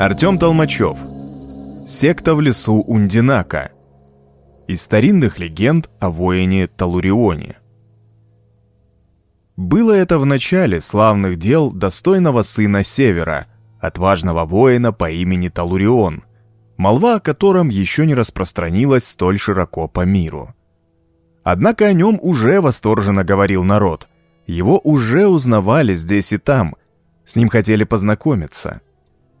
Артем Толмачев. Секта в лесу Ундинака. Из старинных легенд о воине Талурионе. Было это в начале славных дел достойного сына Севера, отважного воина по имени Талурион, молва о котором еще не распространилась столь широко по миру. Однако о нем уже восторженно говорил народ. Его уже узнавали здесь и там. С ним хотели познакомиться.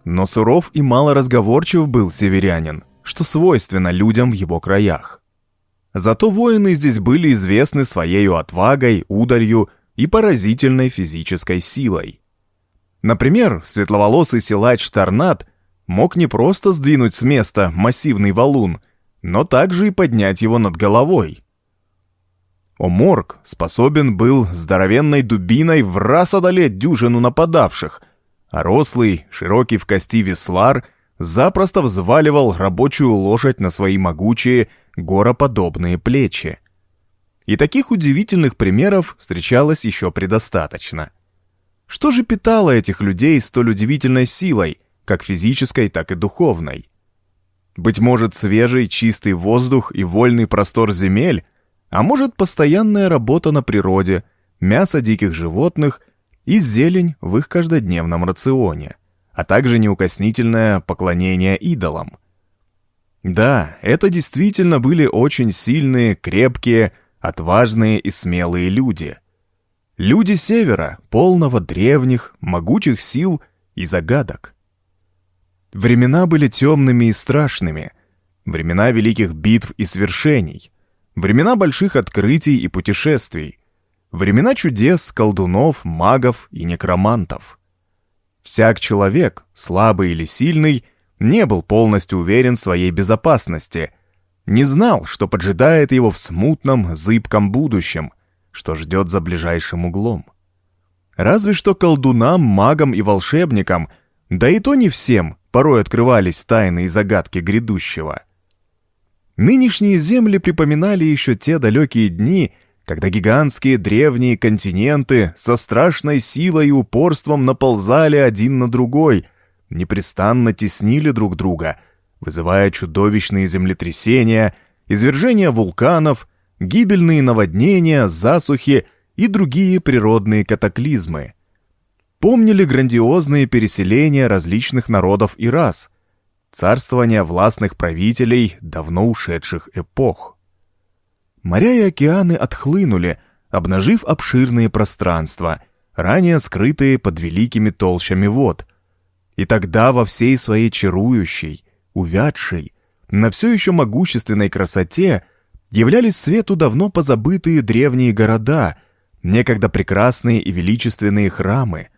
Но суров и малоразговорчив был северянин, что свойственно людям в его краях. Зато воины здесь были известны своей отвагой, удалью и поразительной физической силой. Например, светловолосый силач Торнат мог не просто сдвинуть с места массивный валун, но также и поднять его над головой. Оморг способен был здоровенной дубиной в раз одолеть дюжину нападавших, а рослый, широкий в кости веслар запросто взваливал рабочую лошадь на свои могучие, гороподобные плечи. И таких удивительных примеров встречалось еще предостаточно. Что же питало этих людей столь удивительной силой, как физической, так и духовной? Быть может, свежий, чистый воздух и вольный простор земель, а может, постоянная работа на природе, мясо диких животных и зелень в их каждодневном рационе, а также неукоснительное поклонение идолам. Да, это действительно были очень сильные, крепкие, отважные и смелые люди. Люди Севера, полного древних, могучих сил и загадок. Времена были темными и страшными, времена великих битв и свершений, времена больших открытий и путешествий, Времена чудес, колдунов, магов и некромантов. Всяк человек, слабый или сильный, не был полностью уверен в своей безопасности, не знал, что поджидает его в смутном, зыбком будущем, что ждет за ближайшим углом. Разве что колдунам, магам и волшебникам, да и то не всем, порой открывались тайны и загадки грядущего. Нынешние земли припоминали еще те далекие дни, когда гигантские древние континенты со страшной силой и упорством наползали один на другой, непрестанно теснили друг друга, вызывая чудовищные землетрясения, извержения вулканов, гибельные наводнения, засухи и другие природные катаклизмы. Помнили грандиозные переселения различных народов и рас, царствования властных правителей давно ушедших эпох. Моря и океаны отхлынули, обнажив обширные пространства, ранее скрытые под великими толщами вод. И тогда во всей своей чарующей, увядшей, на все еще могущественной красоте являлись свету давно позабытые древние города, некогда прекрасные и величественные храмы,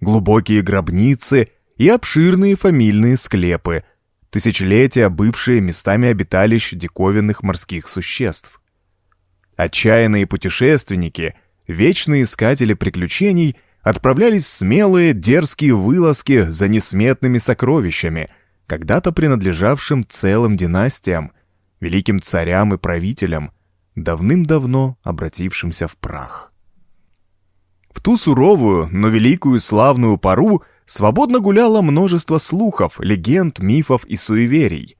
глубокие гробницы и обширные фамильные склепы, тысячелетия бывшие местами обиталищ диковинных морских существ. Отчаянные путешественники, вечные искатели приключений, отправлялись в смелые, дерзкие вылазки за несметными сокровищами, когда-то принадлежавшим целым династиям, великим царям и правителям, давным-давно обратившимся в прах. В ту суровую, но великую славную пору свободно гуляло множество слухов, легенд, мифов и суеверий.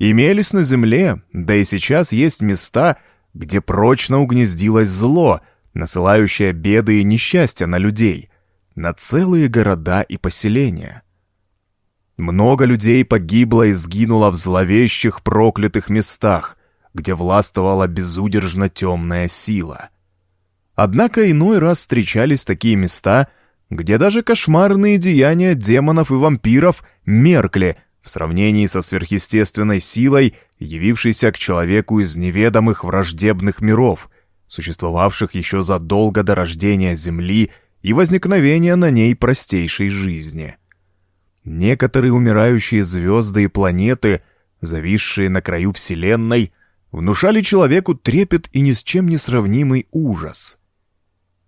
Имелись на земле, да и сейчас есть места, где прочно угнездилось зло, насылающее беды и несчастья на людей, на целые города и поселения. Много людей погибло и сгинуло в зловещих проклятых местах, где властвовала безудержно темная сила. Однако иной раз встречались такие места, где даже кошмарные деяния демонов и вампиров меркли в сравнении со сверхъестественной силой явившийся к человеку из неведомых враждебных миров, существовавших еще задолго до рождения Земли и возникновения на ней простейшей жизни. Некоторые умирающие звезды и планеты, зависшие на краю Вселенной, внушали человеку трепет и ни с чем не сравнимый ужас.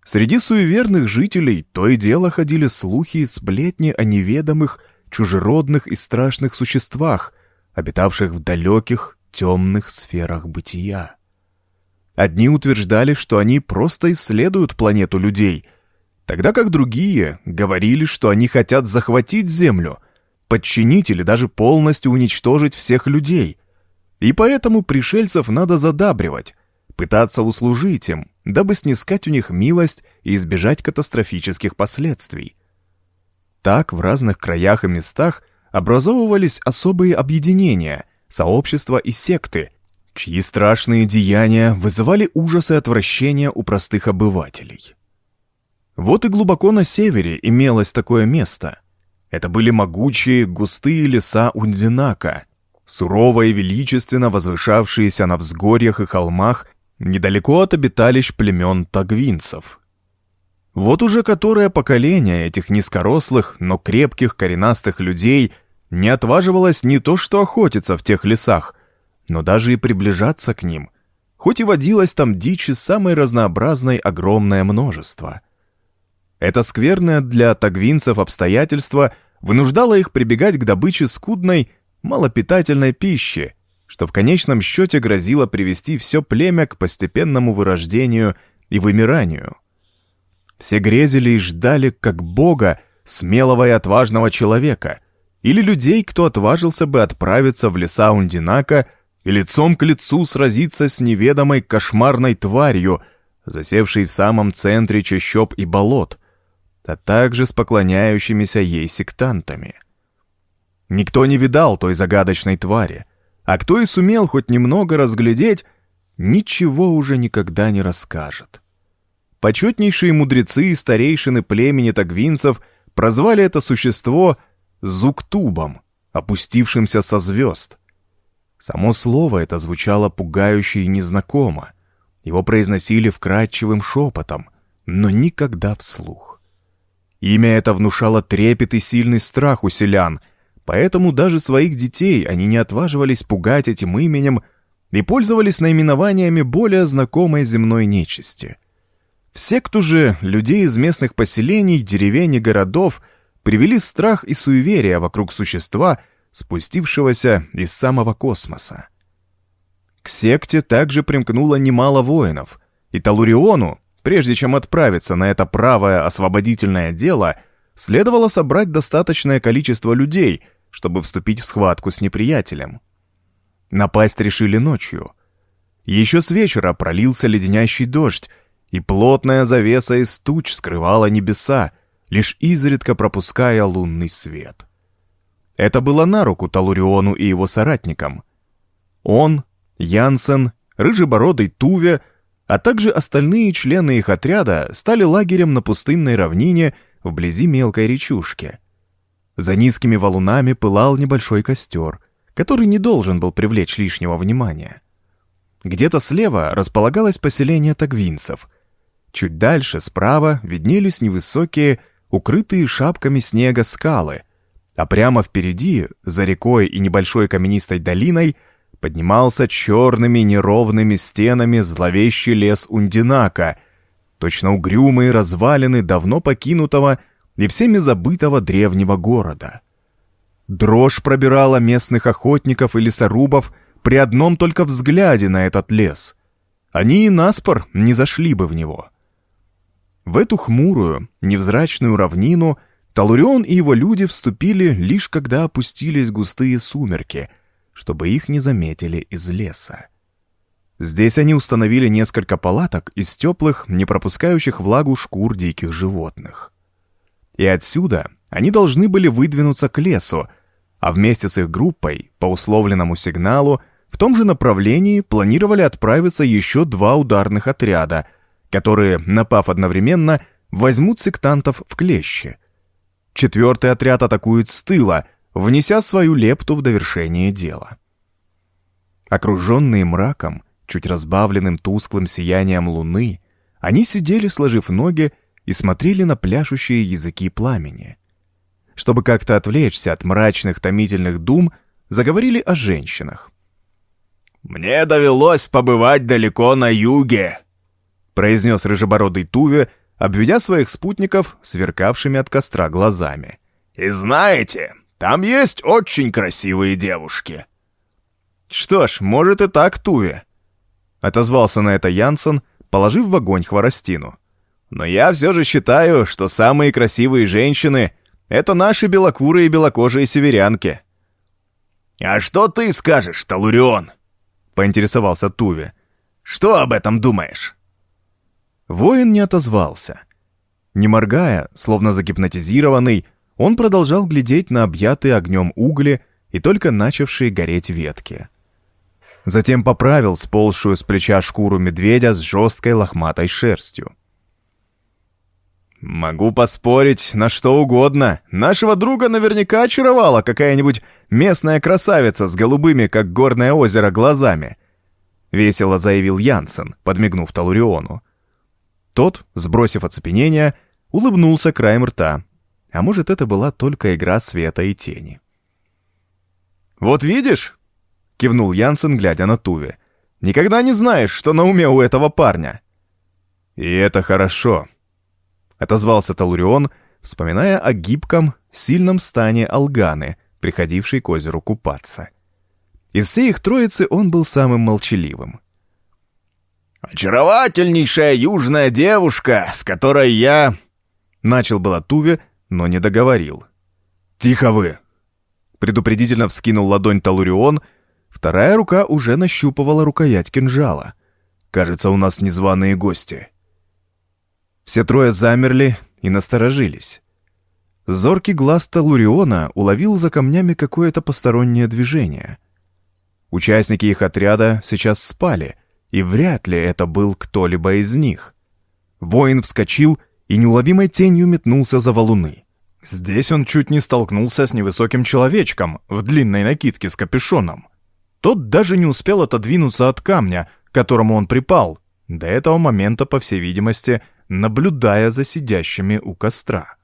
Среди суеверных жителей то и дело ходили слухи и сплетни о неведомых, чужеродных и страшных существах, обитавших в далеких, темных сферах бытия. Одни утверждали, что они просто исследуют планету людей, тогда как другие говорили, что они хотят захватить Землю, подчинить или даже полностью уничтожить всех людей. И поэтому пришельцев надо задабривать, пытаться услужить им, дабы снискать у них милость и избежать катастрофических последствий. Так в разных краях и местах образовывались особые объединения, сообщества и секты, чьи страшные деяния вызывали ужас и отвращение у простых обывателей. Вот и глубоко на севере имелось такое место. Это были могучие густые леса Ундинака, сурово и величественно возвышавшиеся на взгорьях и холмах недалеко от обиталищ племен тагвинцев. Вот уже которое поколение этих низкорослых, но крепких коренастых людей не отваживалось не то что охотиться в тех лесах, но даже и приближаться к ним, хоть и водилось там дичи самой разнообразной огромное множество. Это скверное для тагвинцев обстоятельство вынуждало их прибегать к добыче скудной, малопитательной пищи, что в конечном счете грозило привести все племя к постепенному вырождению и вымиранию. Все грезили и ждали, как Бога, смелого и отважного человека, или людей, кто отважился бы отправиться в леса Ундинака и лицом к лицу сразиться с неведомой кошмарной тварью, засевшей в самом центре чащоб и болот, а также с поклоняющимися ей сектантами. Никто не видал той загадочной твари, а кто и сумел хоть немного разглядеть, ничего уже никогда не расскажет. Почетнейшие мудрецы и старейшины племени тагвинцев прозвали это существо Зуктубом, опустившимся со звезд, Само слово это звучало пугающе и незнакомо. Его произносили вкрадчивым шепотом, но никогда вслух. Имя это внушало трепет и сильный страх у селян, поэтому даже своих детей они не отваживались пугать этим именем и пользовались наименованиями более знакомой земной нечисти. Все, кто же людей из местных поселений, деревень и городов привели страх и суеверия вокруг существа — спустившегося из самого космоса. К секте также примкнуло немало воинов, и Талуриону, прежде чем отправиться на это правое освободительное дело, следовало собрать достаточное количество людей, чтобы вступить в схватку с неприятелем. Напасть решили ночью. Еще с вечера пролился леденящий дождь, и плотная завеса из туч скрывала небеса, лишь изредка пропуская лунный свет. Это было на руку Талуриону и его соратникам. Он, Янсен, Рыжебородый Туве, а также остальные члены их отряда стали лагерем на пустынной равнине вблизи мелкой речушки. За низкими валунами пылал небольшой костер, который не должен был привлечь лишнего внимания. Где-то слева располагалось поселение тагвинцев. Чуть дальше, справа, виднелись невысокие, укрытые шапками снега скалы — а прямо впереди, за рекой и небольшой каменистой долиной, поднимался черными неровными стенами зловещий лес Ундинака, точно угрюмые развалины давно покинутого и всеми забытого древнего города. Дрожь пробирала местных охотников и лесорубов при одном только взгляде на этот лес. Они и наспор не зашли бы в него. В эту хмурую, невзрачную равнину — Талурион и его люди вступили лишь когда опустились густые сумерки, чтобы их не заметили из леса. Здесь они установили несколько палаток из теплых, не пропускающих влагу шкур диких животных. И отсюда они должны были выдвинуться к лесу, а вместе с их группой, по условленному сигналу, в том же направлении планировали отправиться еще два ударных отряда, которые, напав одновременно, возьмут сектантов в клещи — Четвертый отряд атакует с тыла, внеся свою лепту в довершение дела. Окруженные мраком, чуть разбавленным тусклым сиянием луны, они сидели, сложив ноги, и смотрели на пляшущие языки пламени. Чтобы как-то отвлечься от мрачных томительных дум, заговорили о женщинах. «Мне довелось побывать далеко на юге», — произнес рыжебородый Туве, обведя своих спутников сверкавшими от костра глазами. «И знаете, там есть очень красивые девушки». «Что ж, может и так, Туве», — отозвался на это Янсен, положив в огонь хворостину. «Но я все же считаю, что самые красивые женщины Это наши белокурые и белокожие северянки». «А что ты скажешь, Талурион?» — поинтересовался Туве. «Что об этом думаешь?» Воин не отозвался. Не моргая, словно загипнотизированный, он продолжал глядеть на объятые огнем угли и только начавшие гореть ветки. Затем поправил сползшую с плеча шкуру медведя с жесткой лохматой шерстью. «Могу поспорить на что угодно. Нашего друга наверняка очаровала какая-нибудь местная красавица с голубыми, как горное озеро, глазами», — весело заявил Янсен, подмигнув Талуриону. Тот, сбросив оцепенение, улыбнулся краем рта. А может, это была только игра света и тени. «Вот видишь?» — кивнул Янсен, глядя на Туве. «Никогда не знаешь, что на уме у этого парня». «И это хорошо», — отозвался Талурион, вспоминая о гибком, сильном стане Алганы, приходившей к озеру купаться. Из всей их троицы он был самым молчаливым. «Очаровательнейшая южная девушка, с которой я...» Начал было Туве, но не договорил. «Тихо вы!» Предупредительно вскинул ладонь Талурион, вторая рука уже нащупывала рукоять кинжала. «Кажется, у нас незваные гости». Все трое замерли и насторожились. Зоркий глаз Талуриона уловил за камнями какое-то постороннее движение. Участники их отряда сейчас спали, и вряд ли это был кто-либо из них. Воин вскочил и неуловимой тенью метнулся за валуны. Здесь он чуть не столкнулся с невысоким человечком в длинной накидке с капюшоном. Тот даже не успел отодвинуться от камня, к которому он припал, до этого момента, по всей видимости, наблюдая за сидящими у костра.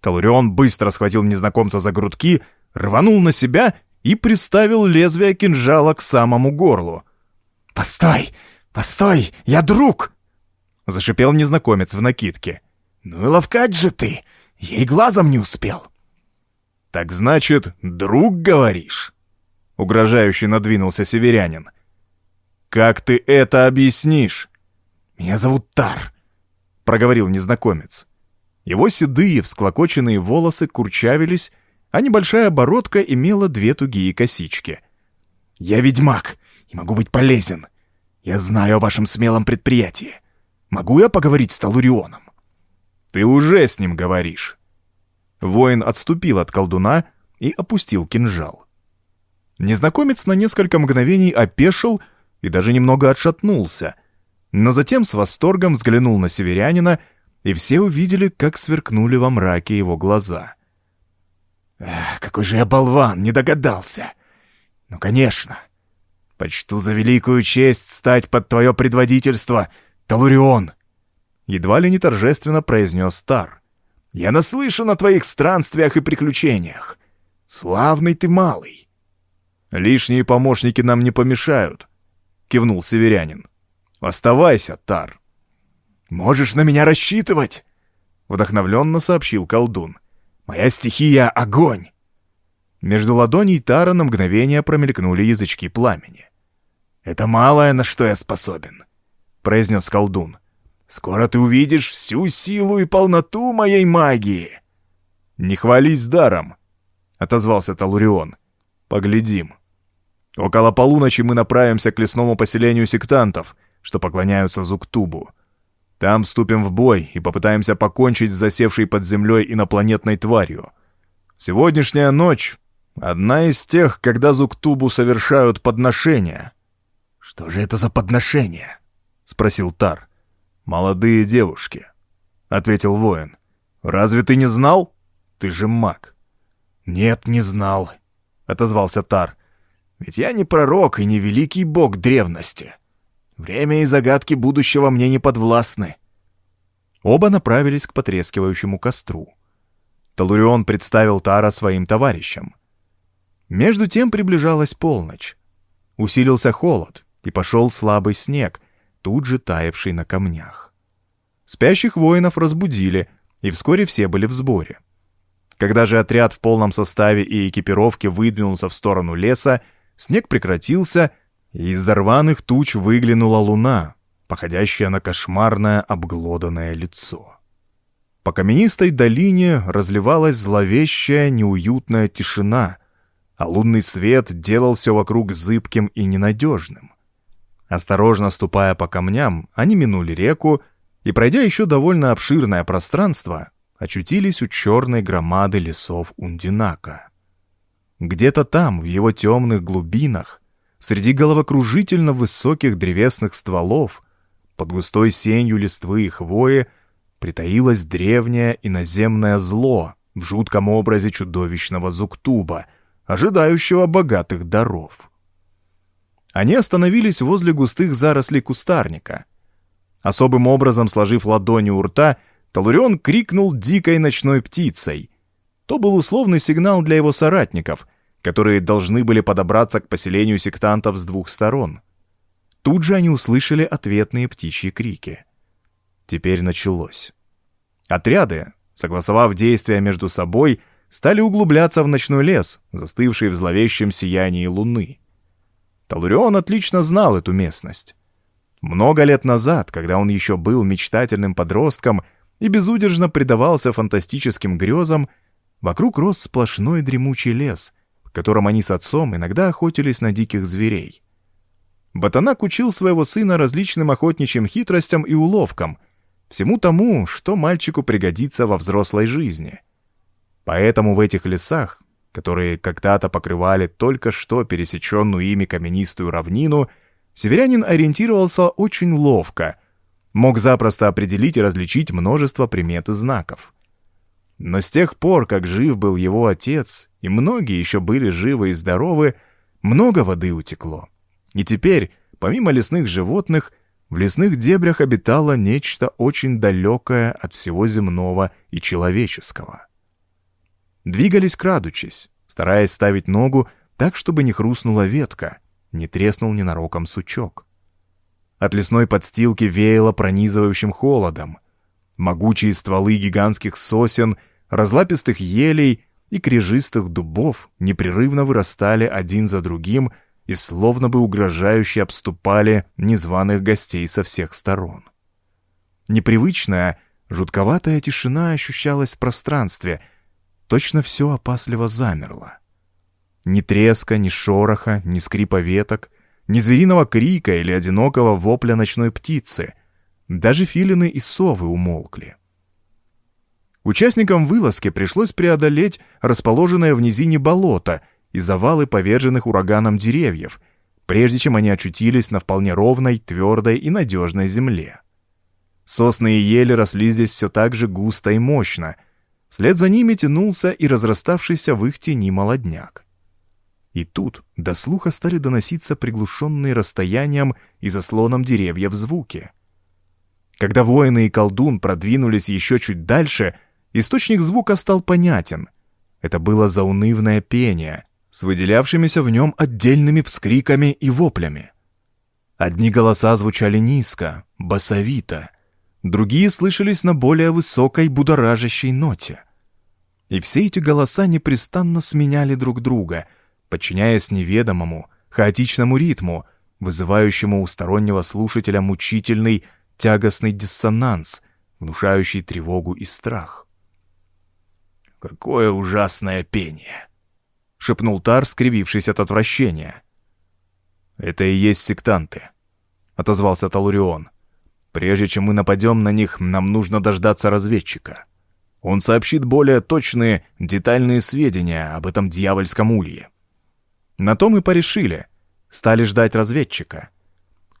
Калурион быстро схватил незнакомца за грудки, рванул на себя и приставил лезвие кинжала к самому горлу. «Постой! Постой! Я друг!» — зашипел незнакомец в накидке. «Ну и ловкать же ты! Ей глазом не успел!» «Так значит, друг, говоришь?» — угрожающе надвинулся северянин. «Как ты это объяснишь?» «Меня зовут Тар», — проговорил незнакомец. Его седые, всклокоченные волосы курчавились, а небольшая бородка имела две тугие косички. «Я ведьмак и могу быть полезен. Я знаю о вашем смелом предприятии. Могу я поговорить с Талурионом?» «Ты уже с ним говоришь». Воин отступил от колдуна и опустил кинжал. Незнакомец на несколько мгновений опешил и даже немного отшатнулся, но затем с восторгом взглянул на северянина, и все увидели, как сверкнули во мраке его глаза. «Эх, какой же я болван, не догадался! Ну, конечно!» Почту за великую честь стать под твое предводительство, Талурион!» Едва ли не торжественно произнес Стар. «Я наслышан о твоих странствиях и приключениях. Славный ты малый!» «Лишние помощники нам не помешают», — кивнул северянин. «Оставайся, Тар». «Можешь на меня рассчитывать», — вдохновленно сообщил колдун. «Моя стихия — огонь». Между ладоней Тара на мгновение промелькнули язычки пламени. «Это малое, на что я способен», — произнес колдун. «Скоро ты увидишь всю силу и полноту моей магии». «Не хвались даром», — отозвался Талурион. «Поглядим. Около полуночи мы направимся к лесному поселению сектантов, что поклоняются Зуктубу. Там вступим в бой и попытаемся покончить с засевшей под землей инопланетной тварью. Сегодняшняя ночь — одна из тех, когда Зуктубу совершают подношения». «Что же это за подношение?» — спросил Тар. «Молодые девушки», — ответил воин. «Разве ты не знал? Ты же маг». «Нет, не знал», — отозвался Тар. «Ведь я не пророк и не великий бог древности. Время и загадки будущего мне не подвластны». Оба направились к потрескивающему костру. Талурион представил Тара своим товарищам. Между тем приближалась полночь. Усилился холод, и пошел слабый снег, тут же таявший на камнях. Спящих воинов разбудили, и вскоре все были в сборе. Когда же отряд в полном составе и экипировке выдвинулся в сторону леса, снег прекратился, и из-за рваных туч выглянула луна, походящая на кошмарное обглоданное лицо. По каменистой долине разливалась зловещая неуютная тишина, а лунный свет делал все вокруг зыбким и ненадежным. Осторожно ступая по камням, они минули реку и, пройдя еще довольно обширное пространство, очутились у черной громады лесов Ундинака. Где-то там, в его темных глубинах, среди головокружительно высоких древесных стволов, под густой сенью листвы и хвои, притаилось древнее иноземное зло в жутком образе чудовищного зуктуба, ожидающего богатых даров. Они остановились возле густых зарослей кустарника. Особым образом сложив ладони у рта, Талурион крикнул дикой ночной птицей. То был условный сигнал для его соратников, которые должны были подобраться к поселению сектантов с двух сторон. Тут же они услышали ответные птичьи крики. Теперь началось. Отряды, согласовав действия между собой, стали углубляться в ночной лес, застывший в зловещем сиянии луны. Талурион отлично знал эту местность. Много лет назад, когда он еще был мечтательным подростком и безудержно предавался фантастическим грезам, вокруг рос сплошной дремучий лес, в котором они с отцом иногда охотились на диких зверей. Батанак учил своего сына различным охотничьим хитростям и уловкам, всему тому, что мальчику пригодится во взрослой жизни. Поэтому в этих лесах, которые когда-то покрывали только что пересеченную ими каменистую равнину, северянин ориентировался очень ловко, мог запросто определить и различить множество примет и знаков. Но с тех пор, как жив был его отец, и многие еще были живы и здоровы, много воды утекло. И теперь, помимо лесных животных, в лесных дебрях обитало нечто очень далекое от всего земного и человеческого. Двигались крадучись, стараясь ставить ногу так, чтобы не хрустнула ветка, не треснул ненароком сучок. От лесной подстилки веяло пронизывающим холодом. Могучие стволы гигантских сосен, разлапистых елей и крежистых дубов непрерывно вырастали один за другим и словно бы угрожающе обступали незваных гостей со всех сторон. Непривычная, жутковатая тишина ощущалась в пространстве, точно все опасливо замерло. Ни треска, ни шороха, ни скрипа веток, ни звериного крика или одинокого вопля ночной птицы. Даже филины и совы умолкли. Участникам вылазки пришлось преодолеть расположенное в низине болото и завалы поверженных ураганом деревьев, прежде чем они очутились на вполне ровной, твердой и надежной земле. Сосны и ели росли здесь все так же густо и мощно. Вслед за ними тянулся и разраставшийся в их тени молодняк. И тут до слуха стали доноситься приглушенные расстоянием и заслоном деревьев звуки. Когда воины и колдун продвинулись еще чуть дальше, источник звука стал понятен. Это было заунывное пение, с выделявшимися в нем отдельными вскриками и воплями. Одни голоса звучали низко, басовито, другие слышались на более высокой будоражащей ноте. И все эти голоса непрестанно сменяли друг друга — подчиняясь неведомому, хаотичному ритму, вызывающему у стороннего слушателя мучительный, тягостный диссонанс, внушающий тревогу и страх. «Какое ужасное пение!» — шепнул Тар, скривившись от отвращения. «Это и есть сектанты», — отозвался Талурион. «Прежде чем мы нападем на них, нам нужно дождаться разведчика. Он сообщит более точные, детальные сведения об этом дьявольском улье». На то мы порешили. Стали ждать разведчика.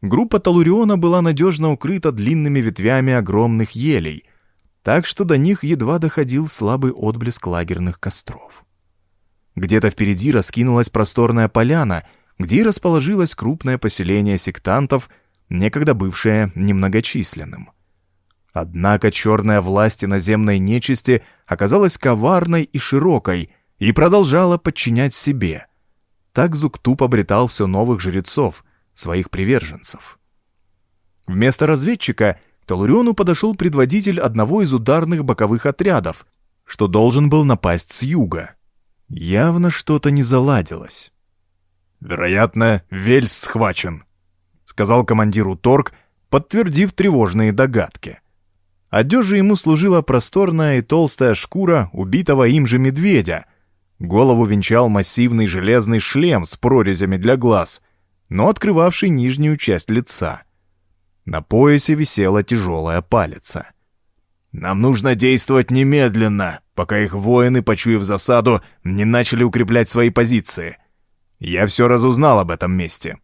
Группа Талуриона была надежно укрыта длинными ветвями огромных елей, так что до них едва доходил слабый отблеск лагерных костров. Где-то впереди раскинулась просторная поляна, где расположилось крупное поселение сектантов, некогда бывшее немногочисленным. Однако черная власть иноземной нечисти оказалась коварной и широкой и продолжала подчинять себе — так Зуктуп обретал все новых жрецов, своих приверженцев. Вместо разведчика к Талуриону подошел предводитель одного из ударных боковых отрядов, что должен был напасть с юга. Явно что-то не заладилось. «Вероятно, Вельс схвачен», — сказал командиру Торг, подтвердив тревожные догадки. Одежа ему служила просторная и толстая шкура убитого им же медведя. Голову венчал массивный железный шлем с прорезями для глаз, но открывавший нижнюю часть лица. На поясе висела тяжелая палица. «Нам нужно действовать немедленно, пока их воины, почуяв засаду, не начали укреплять свои позиции. Я все разузнал об этом месте».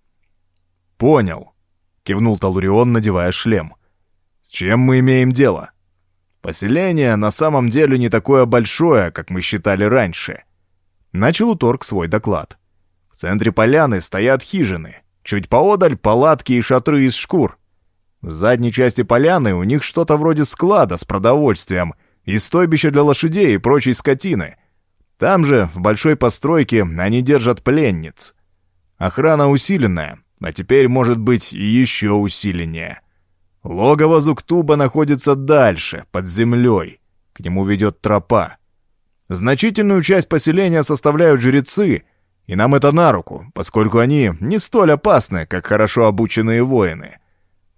«Понял», — кивнул Талурион, надевая шлем. «С чем мы имеем дело?» «Поселение на самом деле не такое большое, как мы считали раньше». Начал Уторг свой доклад. В центре поляны стоят хижины. Чуть поодаль палатки и шатры из шкур. В задней части поляны у них что-то вроде склада с продовольствием и стойбище для лошадей и прочей скотины. Там же, в большой постройке, они держат пленниц. Охрана усиленная, а теперь может быть еще усиленнее. Логово Зуктуба находится дальше, под землей. К нему ведет тропа. Значительную часть поселения составляют жрецы, и нам это на руку, поскольку они не столь опасны, как хорошо обученные воины —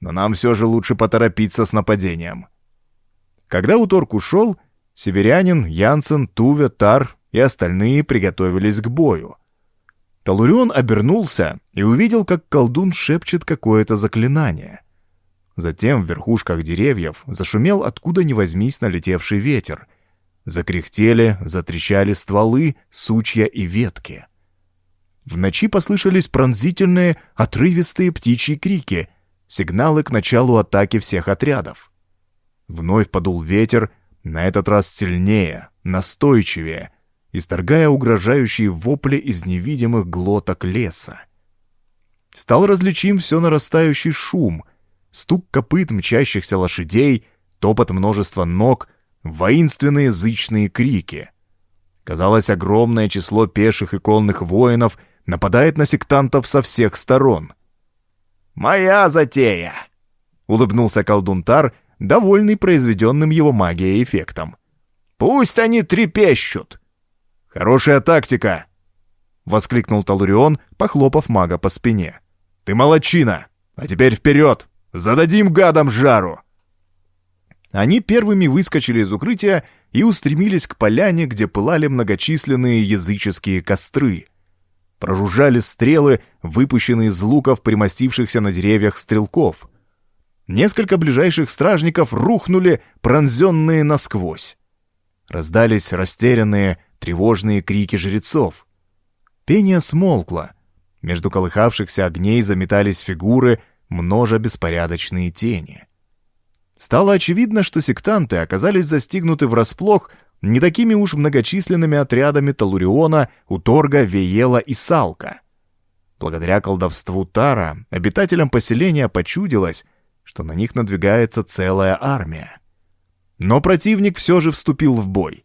но нам все же лучше поторопиться с нападением. Когда Уторг ушел, северянин, Янсен, Туве, Тар и остальные приготовились к бою. Талурион обернулся и увидел, как колдун шепчет какое-то заклинание. Затем в верхушках деревьев зашумел откуда ни возьмись налетевший ветер. Закряхтели, затрещали стволы, сучья и ветки. В ночи послышались пронзительные, отрывистые птичьи крики — сигналы к началу атаки всех отрядов. Вновь подул ветер, на этот раз сильнее, настойчивее, исторгая угрожающие вопли из невидимых глоток леса. Стал различим все нарастающий шум, стук копыт мчащихся лошадей, топот множества ног, воинственные зычные крики. Казалось, огромное число пеших и конных воинов нападает на сектантов со всех сторон — «Моя затея!» — улыбнулся колдун Тар, довольный произведенным его магией эффектом. «Пусть они трепещут!» «Хорошая тактика!» — воскликнул Талурион, похлопав мага по спине. «Ты молодчина! А теперь вперед! Зададим гадам жару!» Они первыми выскочили из укрытия и устремились к поляне, где пылали многочисленные языческие костры — Прожужжали стрелы, выпущенные из луков, примостившихся на деревьях стрелков. Несколько ближайших стражников рухнули, пронзенные насквозь. Раздались растерянные, тревожные крики жрецов. Пение смолкло. Между колыхавшихся огней заметались фигуры, множа беспорядочные тени. Стало очевидно, что сектанты оказались застигнуты врасплох не такими уж многочисленными отрядами Талуриона, Уторга, Веела и Салка. Благодаря колдовству Тара обитателям поселения почудилось, что на них надвигается целая армия. Но противник все же вступил в бой.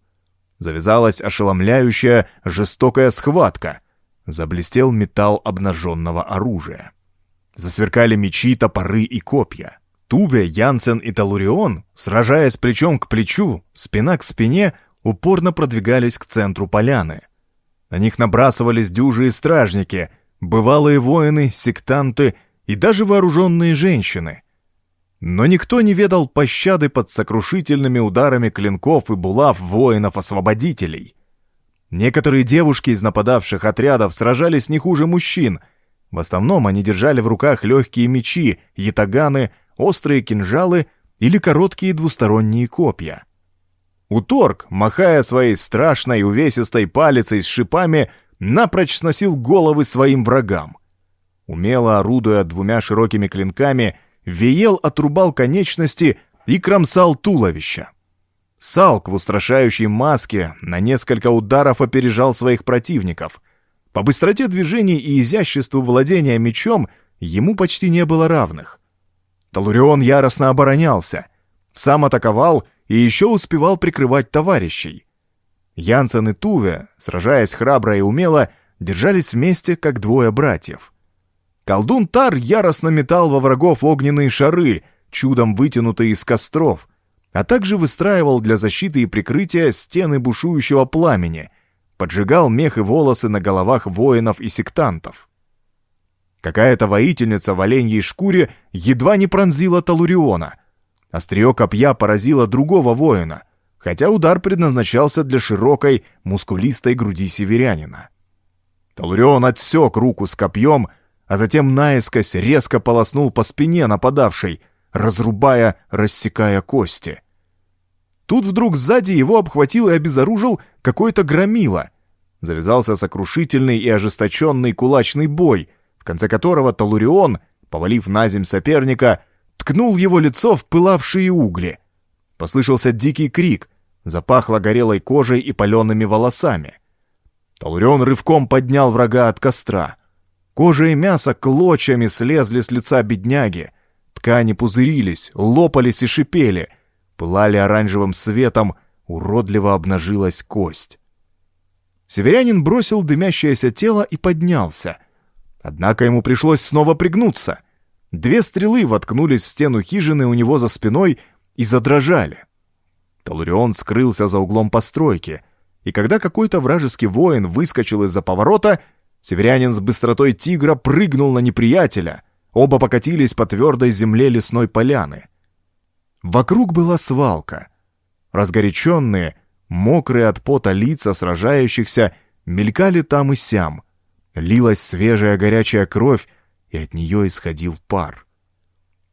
Завязалась ошеломляющая, жестокая схватка. Заблестел металл обнаженного оружия. Засверкали мечи, топоры и копья. Туве, Янсен и Талурион, сражаясь плечом к плечу, спина к спине, упорно продвигались к центру поляны. На них набрасывались дюжие стражники, бывалые воины, сектанты и даже вооруженные женщины. Но никто не ведал пощады под сокрушительными ударами клинков и булав воинов-освободителей. Некоторые девушки из нападавших отрядов сражались не хуже мужчин. В основном они держали в руках легкие мечи, ятаганы, острые кинжалы или короткие двусторонние копья. Уторг, махая своей страшной увесистой палицей с шипами, напрочь сносил головы своим врагам. Умело орудуя двумя широкими клинками, Виел отрубал конечности и кромсал туловища. Салк в устрашающей маске на несколько ударов опережал своих противников. По быстроте движений и изяществу владения мечом ему почти не было равных. Талурион яростно оборонялся, сам атаковал и еще успевал прикрывать товарищей. Янсен и Туве, сражаясь храбро и умело, держались вместе, как двое братьев. Колдун Тар яростно метал во врагов огненные шары, чудом вытянутые из костров, а также выстраивал для защиты и прикрытия стены бушующего пламени, поджигал мех и волосы на головах воинов и сектантов. Какая-то воительница в оленьей шкуре едва не пронзила Талуриона — Острие копья поразило другого воина, хотя удар предназначался для широкой, мускулистой груди северянина. Талурион отсек руку с копьем, а затем наискось резко полоснул по спине нападавшей, разрубая, рассекая кости. Тут вдруг сзади его обхватил и обезоружил какой-то громила. Завязался сокрушительный и ожесточенный кулачный бой, в конце которого Талурион, повалив на земь соперника, ткнул его лицо в пылавшие угли. Послышался дикий крик, запахло горелой кожей и палеными волосами. Талурион рывком поднял врага от костра. Кожа и мясо клочьями слезли с лица бедняги. Ткани пузырились, лопались и шипели. Пылали оранжевым светом, уродливо обнажилась кость. Северянин бросил дымящееся тело и поднялся. Однако ему пришлось снова пригнуться. Две стрелы воткнулись в стену хижины у него за спиной и задрожали. Талурион скрылся за углом постройки, и когда какой-то вражеский воин выскочил из-за поворота, северянин с быстротой тигра прыгнул на неприятеля. Оба покатились по твердой земле лесной поляны. Вокруг была свалка. Разгоряченные, мокрые от пота лица сражающихся мелькали там и сям. Лилась свежая горячая кровь, и от нее исходил пар.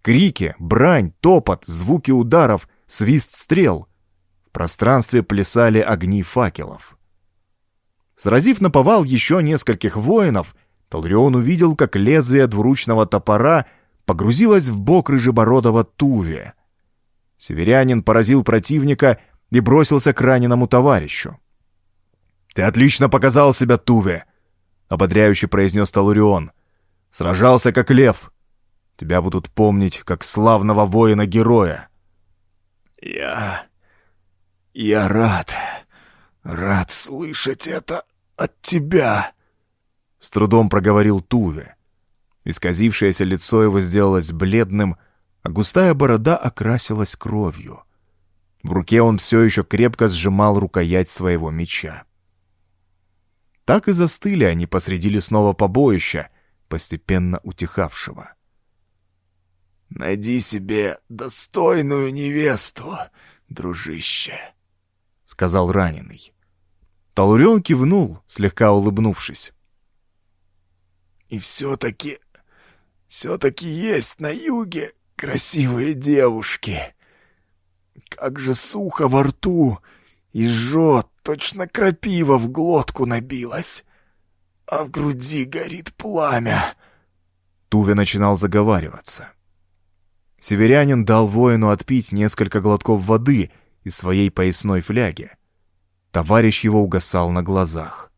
Крики, брань, топот, звуки ударов, свист стрел. В пространстве плясали огни факелов. Сразив наповал еще нескольких воинов, Талрион увидел, как лезвие двуручного топора погрузилось в бок рыжебородого Туве. Северянин поразил противника и бросился к раненому товарищу. «Ты отлично показал себя, Туве!» — ободряюще произнес Талурион. «Сражался, как лев. Тебя будут помнить, как славного воина-героя». «Я... «Я рад, рад слышать это от тебя», — с трудом проговорил Туве. Исказившееся лицо его сделалось бледным, а густая борода окрасилась кровью. В руке он все еще крепко сжимал рукоять своего меча. Так и застыли они посреди лесного побоища, постепенно утихавшего. «Найди себе достойную невесту, дружище», сказал раненый. Талурион кивнул, слегка улыбнувшись. «И все-таки... все-таки есть на юге красивые девушки. Как же сухо во рту и жжет, точно крапива в глотку набилась, а в груди горит пламя». Туве начинал заговариваться. Северянин дал воину отпить несколько глотков воды из своей поясной фляги. Товарищ его угасал на глазах.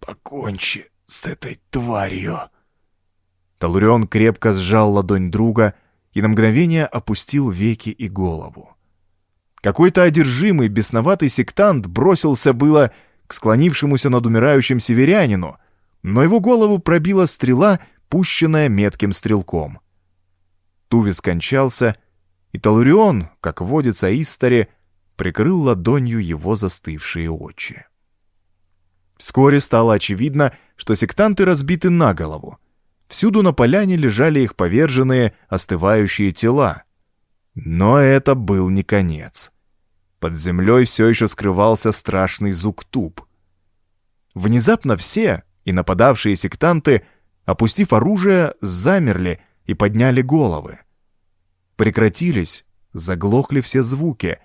«Покончи с этой тварью!» Талурион крепко сжал ладонь друга и на мгновение опустил веки и голову. Какой-то одержимый, бесноватый сектант бросился было к склонившемуся над умирающим северянину, но его голову пробила стрела, пущенная метким стрелком. Туви скончался, и Талурион, как водится Истаре, прикрыл ладонью его застывшие очи. Вскоре стало очевидно, что сектанты разбиты на голову. Всюду на поляне лежали их поверженные, остывающие тела. Но это был не конец. Под землей все еще скрывался страшный Зуктуб. Внезапно все, и нападавшие сектанты, опустив оружие, замерли и подняли головы прекратились, заглохли все звуки,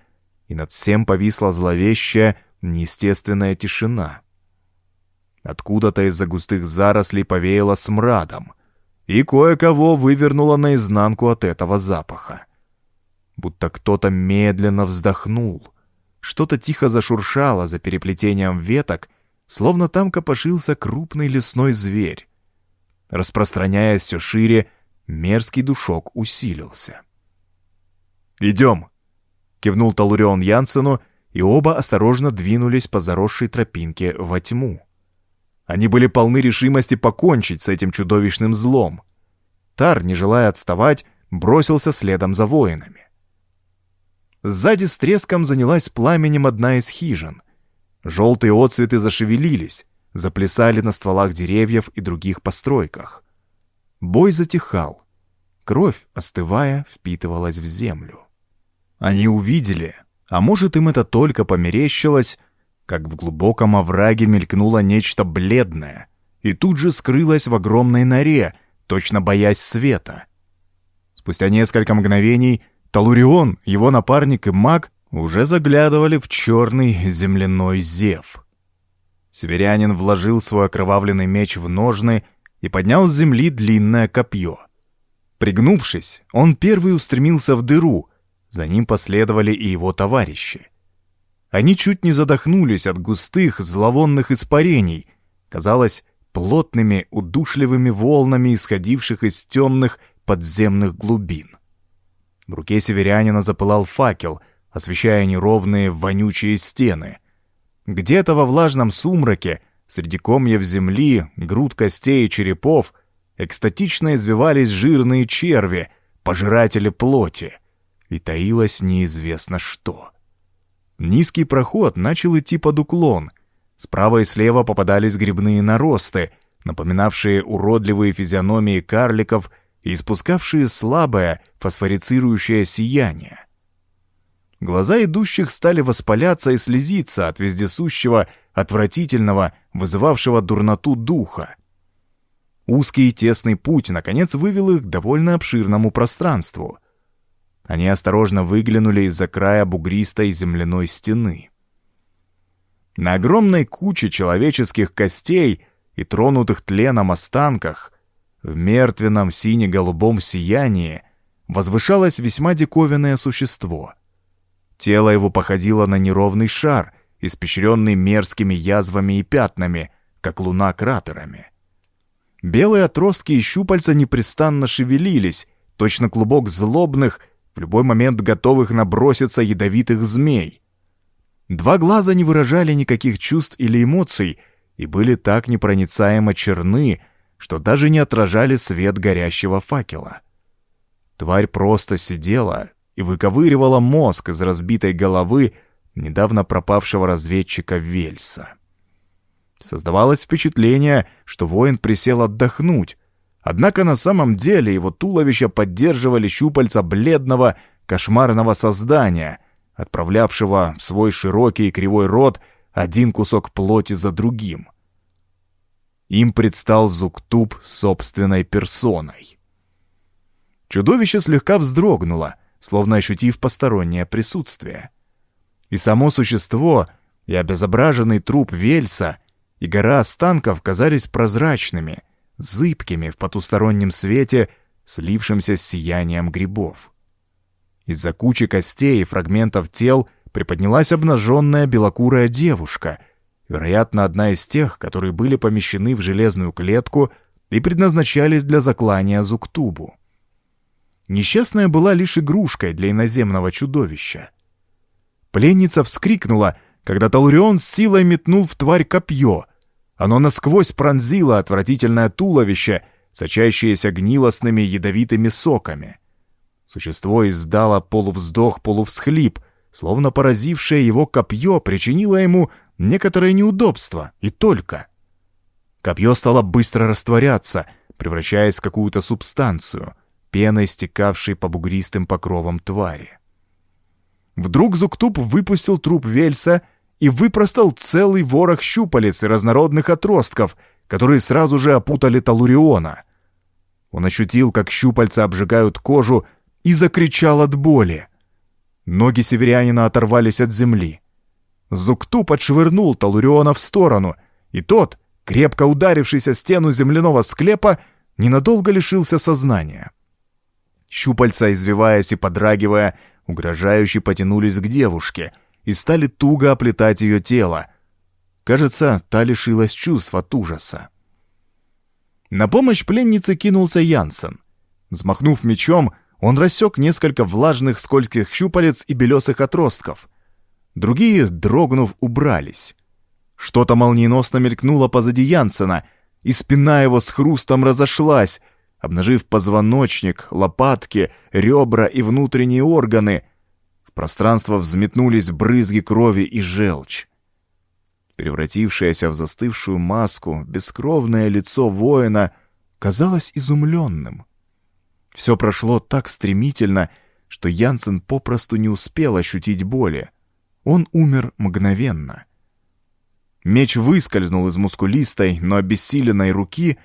и над всем повисла зловещая, неестественная тишина. Откуда-то из-за густых зарослей повеяло смрадом, и кое-кого вывернуло наизнанку от этого запаха. Будто кто-то медленно вздохнул. Что-то тихо зашуршало за переплетением веток, словно там копошился крупный лесной зверь. Распространяясь все шире, мерзкий душок усилился. «Идем!» — кивнул Талурион Янсену, и оба осторожно двинулись по заросшей тропинке во тьму. Они были полны решимости покончить с этим чудовищным злом. Тар, не желая отставать, бросился следом за воинами. Сзади с треском занялась пламенем одна из хижин. Желтые отцветы зашевелились, заплясали на стволах деревьев и других постройках. Бой затихал. кровь, остывая, впитывалась в землю. Они увидели, а может им это только померещилось, как в глубоком овраге мелькнуло нечто бледное и тут же скрылось в огромной норе, точно боясь света. Спустя несколько мгновений Талурион, его напарник и маг уже заглядывали в черный земляной зев. Северянин вложил свой окровавленный меч в ножны и поднял с земли длинное копье. Пригнувшись, он первый устремился в дыру, за ним последовали и его товарищи. Они чуть не задохнулись от густых, зловонных испарений, казалось, плотными, удушливыми волнами, исходивших из темных подземных глубин. В руке северянина запылал факел, освещая неровные, вонючие стены. Где-то во влажном сумраке, среди комьев земли, груд костей и черепов, экстатично извивались жирные черви, пожиратели плоти, и таилось неизвестно что. Низкий проход начал идти под уклон. Справа и слева попадались грибные наросты, напоминавшие уродливые физиономии карликов и испускавшие слабое фосфорицирующее сияние. Глаза идущих стали воспаляться и слезиться от вездесущего, отвратительного, вызывавшего дурноту духа. Узкий и тесный путь, наконец, вывел их к довольно обширному пространству — они осторожно выглянули из-за края бугристой земляной стены. На огромной куче человеческих костей и тронутых тленом останках, в мертвенном сине-голубом сиянии, возвышалось весьма диковинное существо. Тело его походило на неровный шар, испещренный мерзкими язвами и пятнами, как луна кратерами. Белые отростки и щупальца непрестанно шевелились, точно клубок злобных, в любой момент готовых наброситься ядовитых змей. Два глаза не выражали никаких чувств или эмоций и были так непроницаемо черны, что даже не отражали свет горящего факела. Тварь просто сидела и выковыривала мозг из разбитой головы недавно пропавшего разведчика Вельса. Создавалось впечатление, что воин присел отдохнуть, Однако на самом деле его туловище поддерживали щупальца бледного, кошмарного создания, отправлявшего в свой широкий и кривой рот один кусок плоти за другим. Им предстал Зуктуб собственной персоной. Чудовище слегка вздрогнуло, словно ощутив постороннее присутствие. И само существо, и обезображенный труп Вельса, и гора останков казались прозрачными — зыбкими в потустороннем свете, слившимся с сиянием грибов. Из-за кучи костей и фрагментов тел приподнялась обнаженная белокурая девушка, вероятно, одна из тех, которые были помещены в железную клетку и предназначались для заклания Зуктубу. Несчастная была лишь игрушкой для иноземного чудовища. Пленница вскрикнула, когда Талурион с силой метнул в тварь копье, оно насквозь пронзило отвратительное туловище, сочащееся гнилостными ядовитыми соками. Существо издало полувздох-полувсхлип, словно поразившее его копье причинило ему некоторое неудобство, и только. Копье стало быстро растворяться, превращаясь в какую-то субстанцию, пеной стекавшей по бугристым покровам твари. Вдруг Зуктуп выпустил труп Вельса и выпростал целый ворох щупалец и разнородных отростков, которые сразу же опутали Талуриона. Он ощутил, как щупальца обжигают кожу, и закричал от боли. Ноги северянина оторвались от земли. Зукту подшвырнул Талуриона в сторону, и тот, крепко ударившийся стену земляного склепа, ненадолго лишился сознания. Щупальца, извиваясь и подрагивая, угрожающе потянулись к девушке — и стали туго оплетать ее тело. Кажется, та лишилась чувств от ужаса. На помощь пленнице кинулся Янсен. Взмахнув мечом, он рассек несколько влажных скользких щупалец и белесых отростков. Другие, дрогнув, убрались. Что-то молниеносно мелькнуло позади Янсена, и спина его с хрустом разошлась, обнажив позвоночник, лопатки, ребра и внутренние органы, пространство взметнулись брызги крови и желчь. Превратившееся в застывшую маску, бескровное лицо воина казалось изумленным. Все прошло так стремительно, что Янсен попросту не успел ощутить боли. Он умер мгновенно. Меч выскользнул из мускулистой, но обессиленной руки,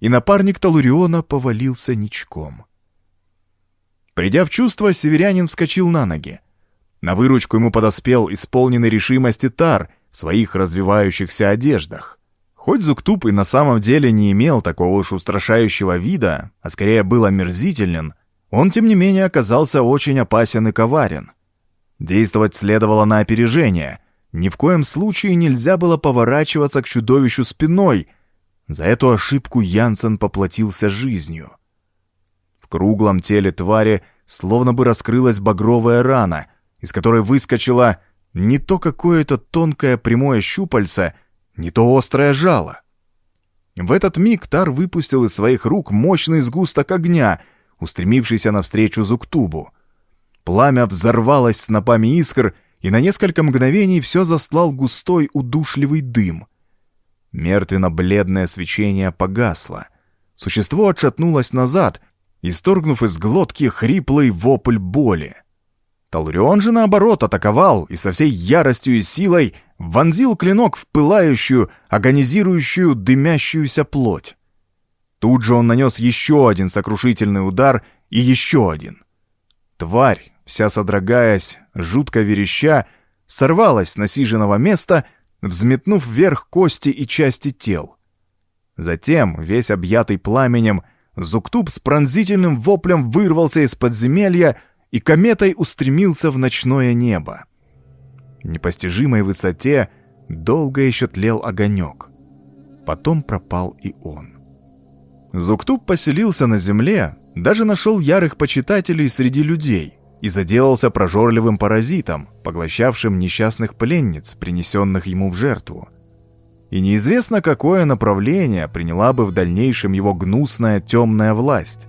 и напарник Талуриона повалился ничком. Придя в чувство, северянин вскочил на ноги. На выручку ему подоспел исполненный решимости Тар в своих развивающихся одеждах. Хоть Зуктуп и на самом деле не имел такого уж устрашающего вида, а скорее был омерзителен, он, тем не менее, оказался очень опасен и коварен. Действовать следовало на опережение. Ни в коем случае нельзя было поворачиваться к чудовищу спиной. За эту ошибку Янсен поплатился жизнью. В круглом теле твари словно бы раскрылась багровая рана, из которой выскочило не то какое-то тонкое прямое щупальце, не то острое жало. В этот миг Тар выпустил из своих рук мощный сгусток огня, устремившийся навстречу Зуктубу. Пламя взорвалось снопами искр, и на несколько мгновений все заслал густой удушливый дым. Мертвенно-бледное свечение погасло. Существо отшатнулось назад, исторгнув из глотки хриплый вопль боли. Талурион же, наоборот, атаковал и со всей яростью и силой вонзил клинок в пылающую, агонизирующую, дымящуюся плоть. Тут же он нанес еще один сокрушительный удар и еще один. Тварь, вся содрогаясь, жутко вереща, сорвалась с насиженного места, взметнув вверх кости и части тел. Затем, весь объятый пламенем, Зуктуб с пронзительным воплем вырвался из подземелья и кометой устремился в ночное небо. В непостижимой высоте долго еще тлел огонек. Потом пропал и он. Зуктуб поселился на земле, даже нашел ярых почитателей среди людей и заделался прожорливым паразитом, поглощавшим несчастных пленниц, принесенных ему в жертву. И неизвестно, какое направление приняла бы в дальнейшем его гнусная темная власть.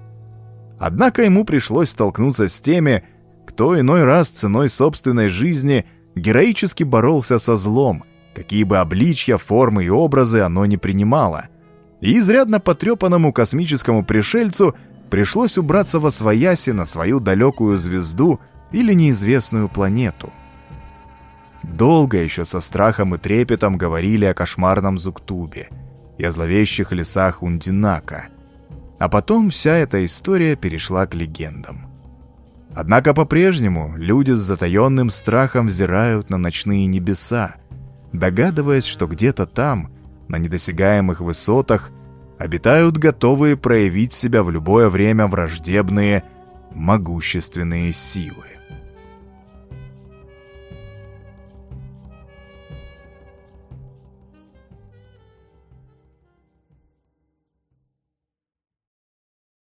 Однако ему пришлось столкнуться с теми, кто иной раз ценой собственной жизни героически боролся со злом, какие бы обличья, формы и образы оно не принимало. И изрядно потрепанному космическому пришельцу – пришлось убраться во свояси на свою далекую звезду или неизвестную планету. Долго еще со страхом и трепетом говорили о кошмарном Зуктубе и о зловещих лесах Ундинака. А потом вся эта история перешла к легендам. Однако по-прежнему люди с затаенным страхом взирают на ночные небеса, догадываясь, что где-то там, на недосягаемых высотах, обитают готовые проявить себя в любое время враждебные, могущественные силы.